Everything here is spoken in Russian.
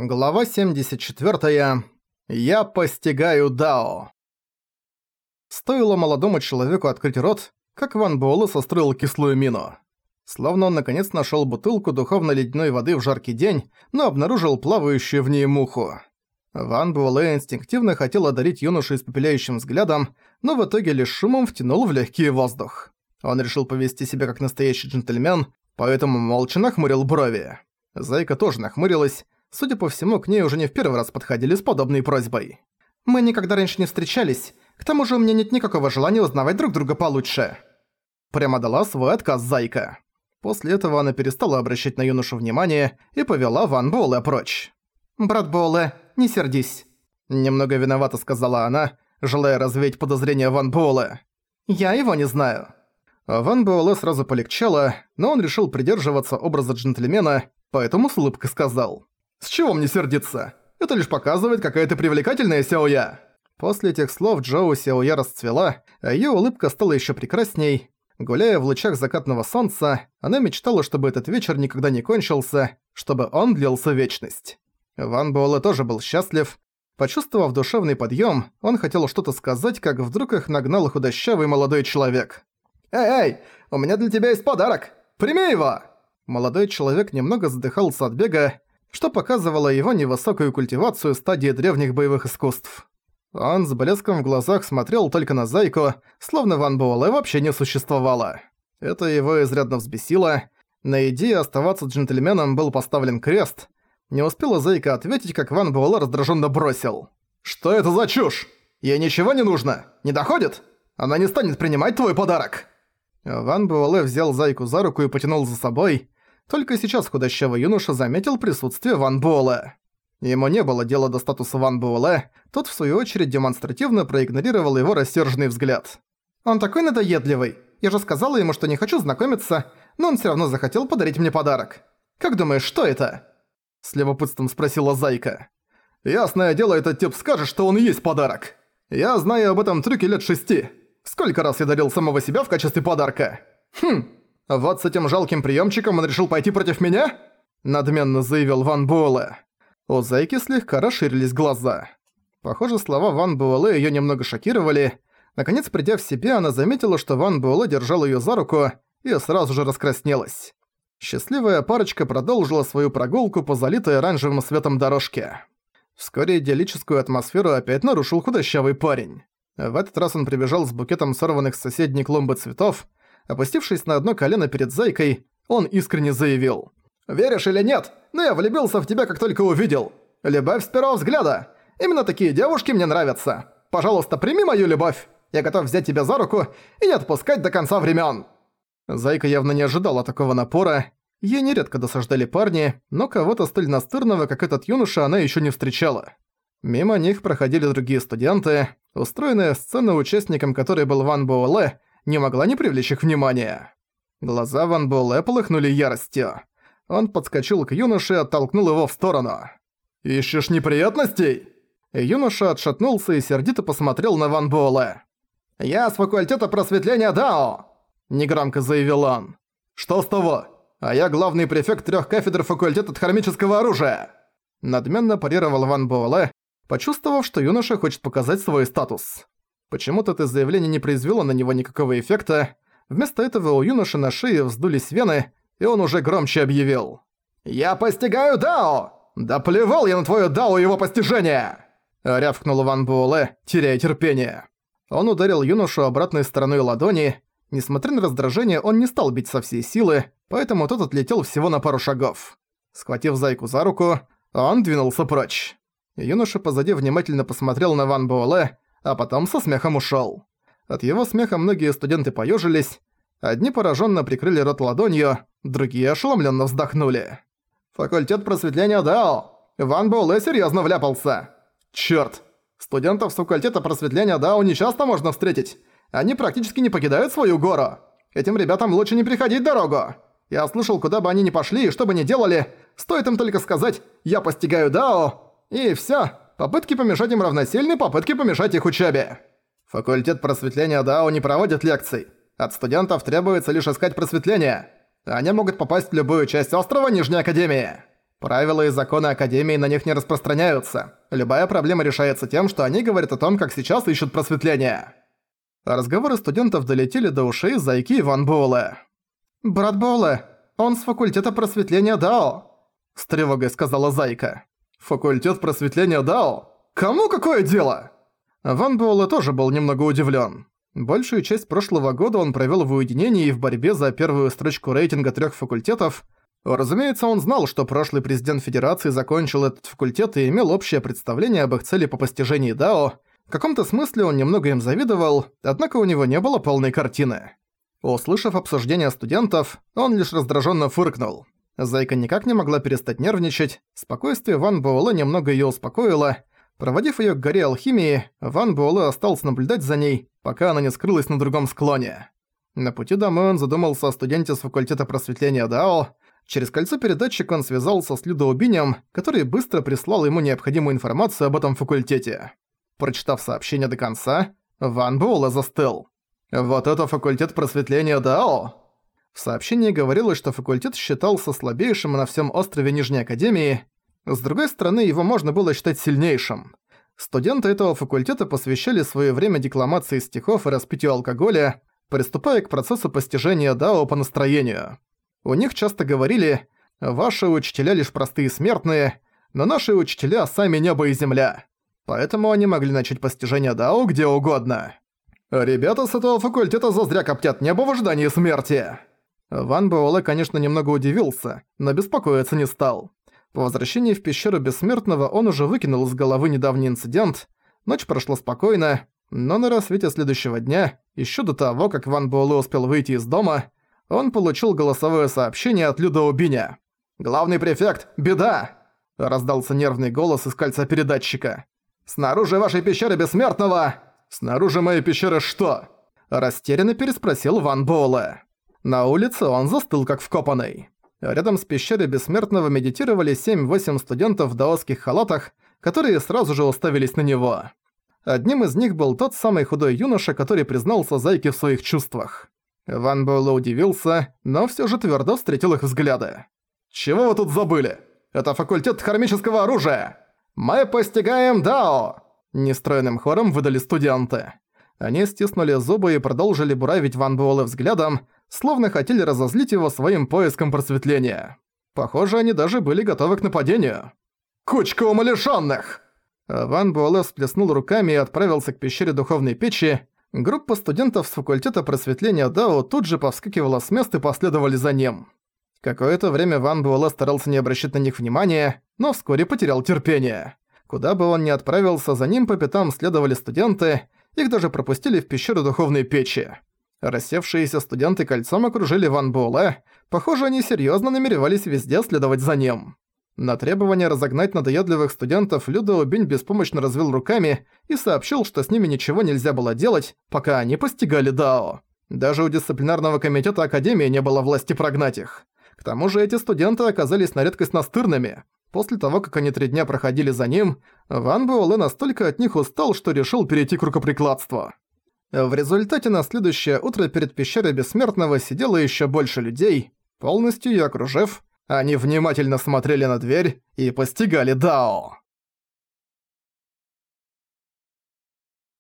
Глава 74. Я постигаю Дао. Стоило молодому человеку открыть рот, как Ван Буэлэ состроил кислую мину. Словно он наконец нашёл бутылку духовно-ледяной воды в жаркий день, но обнаружил плавающую в ней муху. Ван Буэлэ инстинктивно хотел одарить юношу испепеляющим взглядом, но в итоге лишь шумом втянул в легкий воздух. Он решил повести себя как настоящий джентльмен, поэтому молча нахмурил брови. Зайка тоже нахмурилась, Судя по всему, к ней уже не в первый раз подходили с подобной просьбой. «Мы никогда раньше не встречались, к тому же у меня нет никакого желания узнавать друг друга получше». Прямо дала свой отказ Зайка. После этого она перестала обращать на юношу внимание и повела Ван Буэлэ прочь. «Брат Буэлэ, не сердись», — немного виновата сказала она, желая развеять подозрения Ван Буэлэ. «Я его не знаю». Ван Буэлэ сразу полегчало, но он решил придерживаться образа джентльмена, поэтому с улыбкой сказал. С чего мне сердиться? Это лишь показывает, какая ты привлекательная, Сяоя!» После этих слов Джоу Сяоя расцвела, а её улыбка стала ещё прекрасней. Гуляя в лучах закатного солнца, она мечтала, чтобы этот вечер никогда не кончился, чтобы он длился вечность. Ван Буэлэ тоже был счастлив. Почувствовав душевный подъём, он хотел что-то сказать, как вдруг их нагнал худощавый молодой человек. «Эй, эй, у меня для тебя есть подарок! Прими его!» Молодой человек немного задыхался от бега, что показывало его невысокую культивацию стадии древних боевых искусств. Он с блеском в глазах смотрел только на Зайку, словно Ван Буэлэ вообще не существовало. Это его изрядно взбесило. На идее оставаться джентльменом был поставлен крест. Не успела Зайка ответить, как Ван Буэлэ раздраженно бросил. «Что это за чушь? Ей ничего не нужно? Не доходит? Она не станет принимать твой подарок!» Ван Буэлэ взял Зайку за руку и потянул за собой. Только сейчас худощавый юноша заметил присутствие Ван Буэлэ. Ему не было дела до статуса Ван Буэлэ, тот в свою очередь демонстративно проигнорировал его рассерженный взгляд. «Он такой надоедливый. Я же сказала ему, что не хочу знакомиться, но он всё равно захотел подарить мне подарок. Как думаешь, что это?» С любопытством спросила Зайка. «Ясное дело, этот тип скажет, что он и есть подарок. Я знаю об этом трюке лет шести. Сколько раз я дарил самого себя в качестве подарка? Хм, «Вот с этим жалким приемчиком он решил пойти против меня?» надменно заявил Ван Буэлэ. У Зайки слегка расширились глаза. Похоже, слова Ван Буэлэ её немного шокировали. Наконец, придя в себя, она заметила, что Ван Буэлэ держал её за руку и сразу же раскраснелась. Счастливая парочка продолжила свою прогулку по залитой оранжевым светом дорожке. Вскоре идиллическую атмосферу опять нарушил худощавый парень. В этот раз он прибежал с букетом сорванных с соседней клумбы цветов, Опустившись на одно колено перед Зайкой, он искренне заявил. «Веришь или нет, но я влюбился в тебя, как только увидел. Любовь с первого взгляда. Именно такие девушки мне нравятся. Пожалуйста, прими мою любовь. Я готов взять тебя за руку и не отпускать до конца времен. Зайка явно не ожидала такого напора. Ей нередко досаждали парни, но кого-то столь настырного, как этот юноша, она еще не встречала. Мимо них проходили другие студенты. Устроенная сцена, участником которой был Ван Буэлэ, не могла не привлечь их внимания. Глаза Ван Буэлэ полыхнули яростью. Он подскочил к юноше и оттолкнул его в сторону. «Ищешь неприятностей?» Юноша отшатнулся и сердито посмотрел на Ван Буэлэ. «Я с факультета просветления Дао!» Негромко заявил он. «Что с того? А я главный префект трех кафедр факультета хромического оружия!» Надменно парировал Ван Буэлэ, почувствовав, что юноша хочет показать свой статус. Почему-то это заявление не произвело на него никакого эффекта. Вместо этого у юноши на шее вздулись вены, и он уже громче объявил. «Я постигаю Дао! Да плевал я на твое Дао и его постижение!» Рявкнул Ван Буэлэ, теряя терпение. Он ударил юношу обратной стороной ладони. Несмотря на раздражение, он не стал бить со всей силы, поэтому тот отлетел всего на пару шагов. Схватив зайку за руку, он двинулся прочь. Юноша позади внимательно посмотрел на Ван Буэлэ, а потом со смехом ушёл. От его смеха многие студенты поёжились, одни поражённо прикрыли рот ладонью, другие ошеломлённо вздохнули. «Факультет просветления Дао! Ван Боулэ серьёзно вляпался!» «Чёрт! Студентов с факультета просветления Дао нечасто можно встретить! Они практически не покидают свою гору! Этим ребятам лучше не переходить дорогу!» Я слышал, куда бы они ни пошли и что бы ни делали, стоит им только сказать «я постигаю Дао» и всё, Попытки помешать им равносильны попытке помешать их учебе. Факультет просветления Дао не проводит лекций. От студентов требуется лишь искать просветление. Они могут попасть в любую часть острова Нижней Академии. Правила и законы Академии на них не распространяются. Любая проблема решается тем, что они говорят о том, как сейчас ищут просветление. Разговоры студентов долетели до ушей Зайки Иван Буэлэ. «Брат Буэлэ, он с факультета просветления Дао», – с тревогой сказала Зайка. «Факультет просветления Дао. Кому какое дело?» Ван Буэлэ тоже был немного удивлен. Большую часть прошлого года он провел в уединении и в борьбе за первую строчку рейтинга трех факультетов. Разумеется, он знал, что прошлый президент Федерации закончил этот факультет и имел общее представление об их цели по постижении Дао. В каком-то смысле он немного им завидовал, однако у него не было полной картины. Услышав обсуждение студентов, он лишь раздраженно фыркнул. Зайка никак не могла перестать нервничать. Спокойствие Ван Буэлэ немного её успокоило. Проводив её к горе алхимии, Ван Буэлэ остался наблюдать за ней, пока она не скрылась на другом склоне. На пути домой он задумался о студенте с факультета просветления Дао. Через кольцо передатчик он связался с Людоубинем, который быстро прислал ему необходимую информацию об этом факультете. Прочитав сообщение до конца, Ван Буэлэ застыл. «Вот это факультет просветления Дао!» В сообщении говорилось, что факультет считался слабейшим на всем острове Нижней Академии, с другой стороны, его можно было считать сильнейшим. Студенты этого факультета посвящали свое время декламации стихов и распитию алкоголя, приступая к процессу постижения Дао по настроению. У них часто говорили «Ваши учителя лишь простые смертные, но наши учителя сами небо и земля». Поэтому они могли начать постижение Дао где угодно. «Ребята с этого факультета зазря коптят небо в ожидании смерти!» Ван Буэлэ, конечно, немного удивился, но беспокоиться не стал. По возвращении в пещеру Бессмертного он уже выкинул из головы недавний инцидент. Ночь прошла спокойно, но на рассвете следующего дня, еще до того, как Ван Буэлэ успел выйти из дома, он получил голосовое сообщение от Люда Убиня. «Главный префект, беда!» – раздался нервный голос из кольца передатчика. «Снаружи вашей пещеры Бессмертного!» «Снаружи моей пещеры что?» – растерянно переспросил Ван Буэлэ. На улице он застыл как вкопанный. Рядом с пещерой Бессмертного медитировали 7-8 студентов в даосских халатах, которые сразу же уставились на него. Одним из них был тот самый худой юноша, который признался Зайке в своих чувствах. Ван Буэлло удивился, но все же твердо встретил их взгляды. «Чего вы тут забыли? Это факультет хромического оружия! Мы постигаем Дао!» Нестроенным хором выдали студенты. Они стиснули зубы и продолжили буравить Ван Буэлэ взглядом, словно хотели разозлить его своим поиском просветления. Похоже, они даже были готовы к нападению. «Кучка умалишённых!» Ван Буэлэ всплеснул руками и отправился к пещере духовной печи. Группа студентов с факультета просветления Дао тут же повскакивала с места и последовали за ним. Какое-то время Ван Буэлэ старался не обращать на них внимания, но вскоре потерял терпение. Куда бы он ни отправился, за ним по пятам следовали студенты, их даже пропустили в пещеру духовной печи. Рассевшиеся студенты кольцом окружили Ван Буэлэ. Похоже, они серьезно намеревались везде следовать за ним. На требование разогнать надоедливых студентов Людо Бинь беспомощно развел руками и сообщил, что с ними ничего нельзя было делать, пока они постигали Дао. Даже у дисциплинарного комитета Академии не было власти прогнать их. К тому же эти студенты оказались на редкость настырными. После того, как они три дня проходили за ним, Ван Буэлэ настолько от них устал, что решил перейти к рукоприкладству. В результате на следующее утро перед пещерой Бессмертного сидело еще больше людей, полностью ее окружив, они внимательно смотрели на дверь и постигали Дао.